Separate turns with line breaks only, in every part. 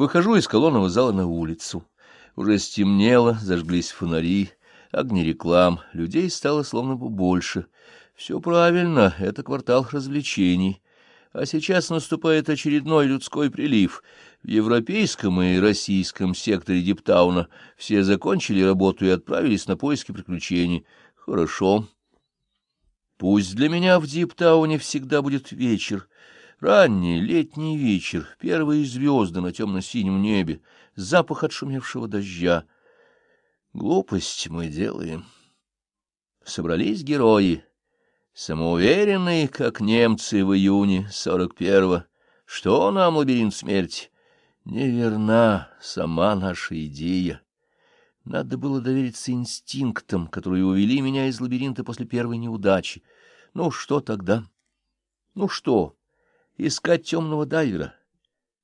Выхожу из колонного зала на улицу. Уже стемнело, зажглись фонари, огни реклам, людей стало словно бы больше. Все правильно, это квартал развлечений. А сейчас наступает очередной людской прилив. В европейском и российском секторе Диптауна все закончили работу и отправились на поиски приключений. Хорошо. Пусть для меня в Диптауне всегда будет вечер. Ранний летний вечер, первые звезды на темно-синем небе, запах отшумевшего дождя. Глупость мы делаем. Собрались герои, самоуверенные, как немцы в июне сорок первого. Что нам лабиринт смерти? Неверна сама наша идея. Надо было довериться инстинктам, которые увели меня из лабиринта после первой неудачи. Ну, что тогда? Ну, что? Искать темного дайвера?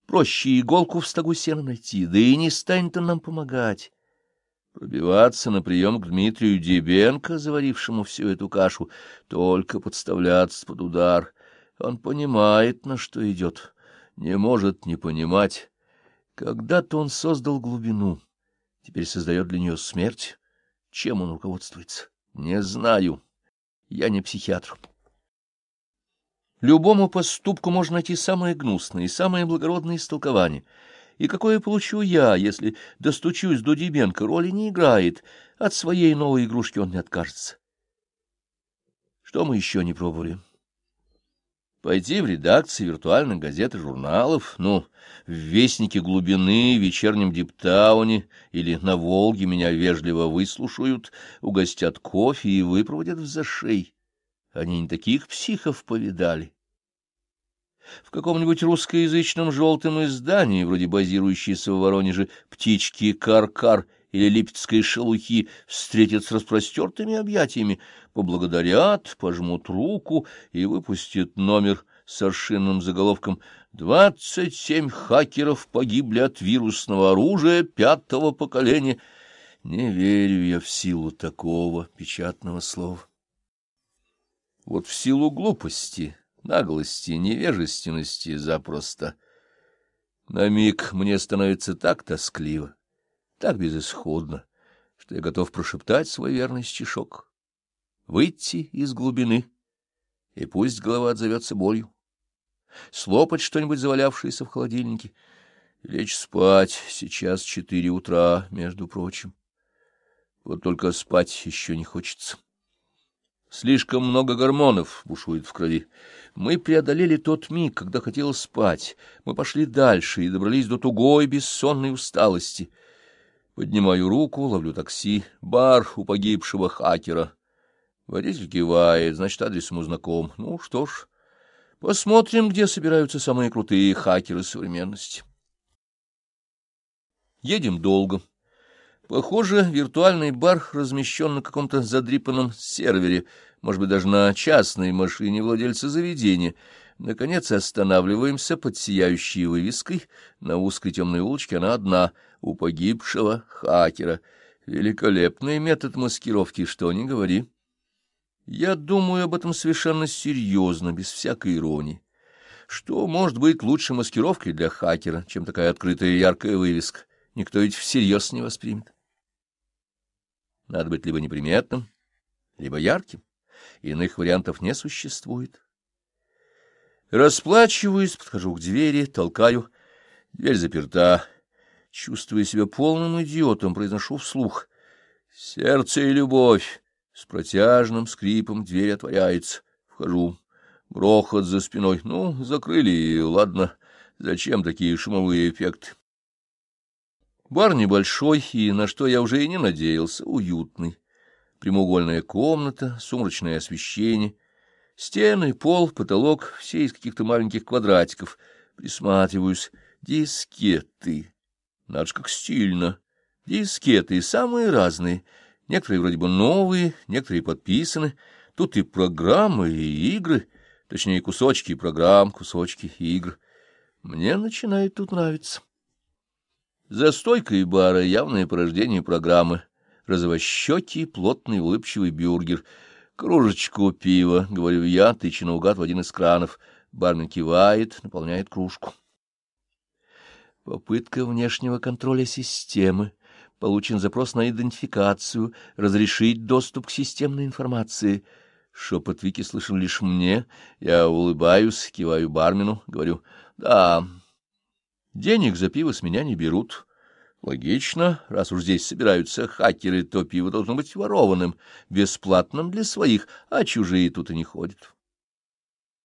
Проще иголку в стогу сена найти, да и не станет он нам помогать. Пробиваться на прием к Дмитрию Дебенко, заварившему всю эту кашу, только подставляться под удар. Он понимает, на что идет, не может не понимать. Когда-то он создал глубину, теперь создает для нее смерть. Чем он руководствуется? Не знаю. Я не психиатр. Любому поступку можно найти самое гнусное и самое благородное истолкование — и какое получу я, если достучусь до Дебенко, роли не играет. От своей новой игрушки он не откажется. Что мы еще не пробовали? Пойти в редакции виртуальных газет и журналов, ну, в Вестнике глубины, в вечернем Диптауне или на Волге меня вежливо выслушают, угостят кофе и выпроводят в зашей. Они не таких психов повидали в каком-нибудь русскоязычном желтом издании, вроде базирующейся в Воронеже «Птички Кар-Кар» или «Липецкой шелухи», встретят с распростертыми объятиями, поблагодарят, пожмут руку и выпустят номер с аршинным заголовком «Двадцать семь хакеров погибли от вирусного оружия пятого поколения». Не верю я в силу такого печатного слова. Вот в силу глупости наглости, невежественности запросто. На миг мне становится так тоскливо, так безысходно, что я готов прошептать свой верный стишок, выйти из глубины, и пусть голова отзовется болью, слопать что-нибудь завалявшееся в холодильнике, лечь спать, сейчас четыре утра, между прочим. Вот только спать еще не хочется. Слишком много гормонов бушует в крови. Мы преодолели тот миг, когда хотелось спать. Мы пошли дальше и добрались до тугой бессонной усталости. Поднимаю руку, ловлю такси. Бар у погибшего хакера. Водитель кивает, значит, адрес ему знаком. Ну что ж, посмотрим, где собираются самые крутые хакеры современности. Едем долго. Похоже, виртуальный бар размещен на каком-то задрипанном сервере, может быть, даже на частной машине владельца заведения. Наконец останавливаемся под сияющей вывеской. На узкой темной улочке она одна, у погибшего хакера. Великолепный метод маскировки, что ни говори. Я думаю об этом совершенно серьезно, без всякой иронии. Что может быть лучше маскировкой для хакера, чем такая открытая яркая вывеска? Никто ведь всерьез не воспримет. Надо быть либо неприметным, либо ярким. Иных вариантов не существует. Расплачиваюсь, подхожу к двери, толкаю. Дверь заперта. Чувствуя себя полным идиотом, произношу вслух. Сердце и любовь. С протяжным скрипом дверь отворяется. Вхожу. Грохот за спиной. Ну, закрыли, ладно. Зачем такие шумовые эффекты? Бар небольшой, и, на что я уже и не надеялся, уютный. Прямоугольная комната, сумрачное освещение, стены, пол, потолок — все из каких-то маленьких квадратиков. Присматриваюсь. Дискеты. Надо ж как стильно. Дискеты самые разные. Некоторые вроде бы новые, некоторые подписаны. Тут и программы, и игры. Точнее, кусочки программ, кусочки игр. Мне начинает тут нравиться. За стойкой бара явное порождение программы. Розовощекий, плотный, улыбчивый бюргер. Кружечку пива, говорю я, тыча наугад в один из кранов. Бармен кивает, наполняет кружку. Попытка внешнего контроля системы. Получен запрос на идентификацию, разрешить доступ к системной информации. Шепот Вики слышен лишь мне. Я улыбаюсь, киваю бармену, говорю, да, денег за пиво с меня не берут. Логично, раз уж здесь собираются хакеры, то пиво должно быть ворованным, бесплатным для своих, а чужие тут и не ходят.